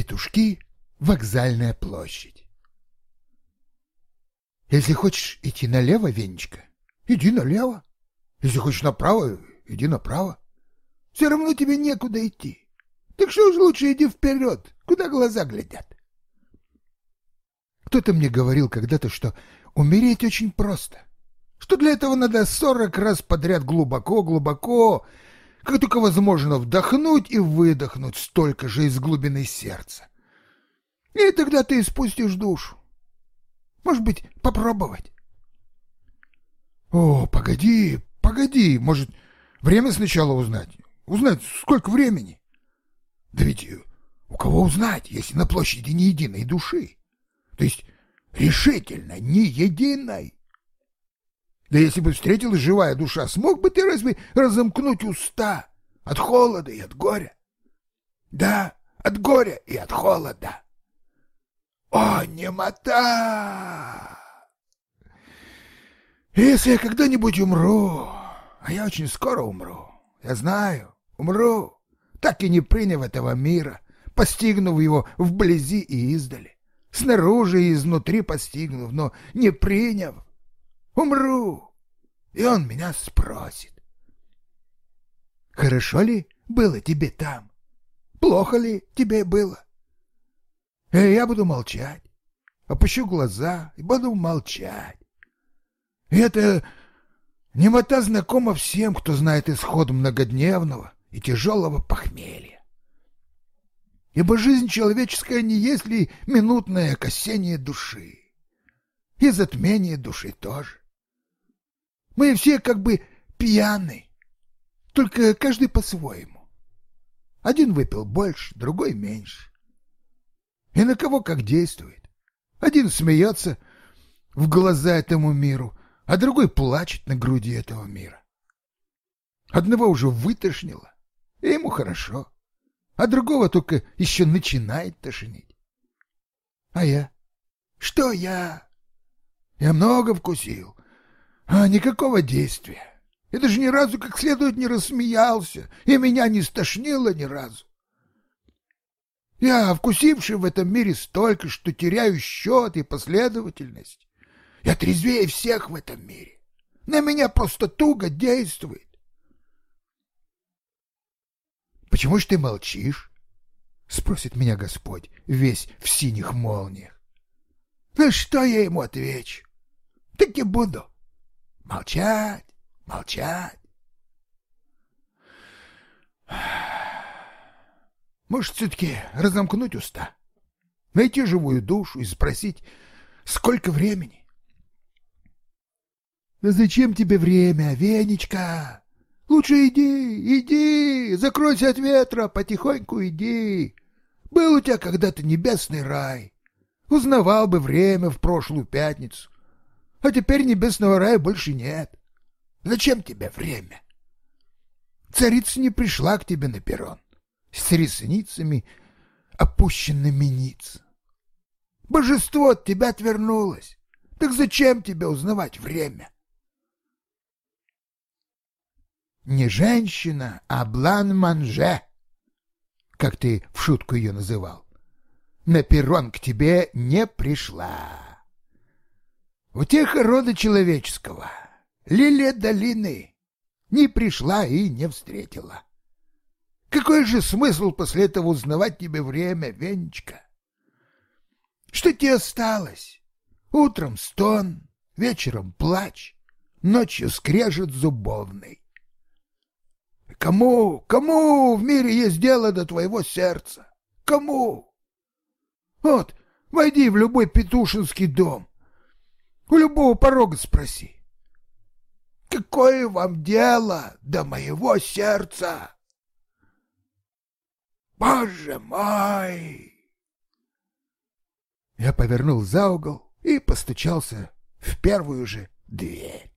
Петушки, вокзальная площадь. Если хочешь идти налево, Венечка, иди налево. Если хочешь направо, иди направо. Все равно тебе некуда идти. Так что ж лучше иди вперед, куда глаза глядят. Кто-то мне говорил когда-то, что умереть очень просто, что для этого надо сорок раз подряд глубоко-глубоко, как только возможно, вдохнуть и выдохнуть столько же из глубины сердца. И тогда ты испустишь душу. Может быть, попробовать? О, погоди, погоди, может, время сначала узнать? Узнать, сколько времени? Да ведь у кого узнать, если на площади ни единой души? То есть решительно ни единой? Да если бы встретилась живая душа, смог бы ты разве разомкнуть уста от холода и от горя? Да, от горя и от холода. О, немота! Если я когда-нибудь умру, а я очень скоро умру, я знаю, умру, так и не приняв этого мира, постигнув его вблизи и издали, снаружи и изнутри постигнув, но не приняв, умру, и он меня спросит. Хорошо ли было тебе там? Плохо ли тебе было? И я буду молчать, опущу глаза и буду молчать. И это немота знакома всем, кто знает исход многодневного и тяжелого похмелья. Ибо жизнь человеческая не есть ли минутное косение души, и затмение души тоже. Мы все как бы пьяны, только каждый по-своему. Один выпил больше, другой меньше. И на кого как действует. Один смеется в глаза этому миру, а другой плачет на груди этого мира. Одного уже вытошнило, и ему хорошо, а другого только еще начинает тошнить. А я? Что я? Я много вкусил, а никакого действия. Я даже ни разу как следует не рассмеялся, и меня не стошнило ни разу. Я, вкусивший в этом мире столько, что теряю счет и последовательность. Я трезвее всех в этом мире. На меня просто туго действует. «Почему ж ты молчишь?» — спросит меня Господь, весь в синих молниях. «Ну что я ему отвечу? Так и буду. Молчать, молчать». Может, все-таки разомкнуть уста, найти живую душу и спросить, сколько времени? Да зачем тебе время, Венечка? Лучше иди, иди, закройся от ветра, потихоньку иди. Был у тебя когда-то небесный рай. Узнавал бы время в прошлую пятницу. А теперь небесного рая больше нет. Зачем тебе время? Царица не пришла к тебе на перрон с ресницами, опущенными ниц. Божество от тебя отвернулось. Так зачем тебе узнавать время? Не женщина, а блан-манже, как ты в шутку ее называл, на перрон к тебе не пришла. Утеха рода человеческого, лилия долины, не пришла и не встретила. Какой же смысл после этого узнавать тебе время, Венечка? Что тебе осталось? Утром стон, вечером плач, ночью скрежет зубовный. Кому, кому в мире есть дело до твоего сердца? Кому? Вот, войди в любой петушинский дом, у любого порога спроси. Какое вам дело до моего сердца? Боже мой! Я повернул за угол и постучался в первую же дверь.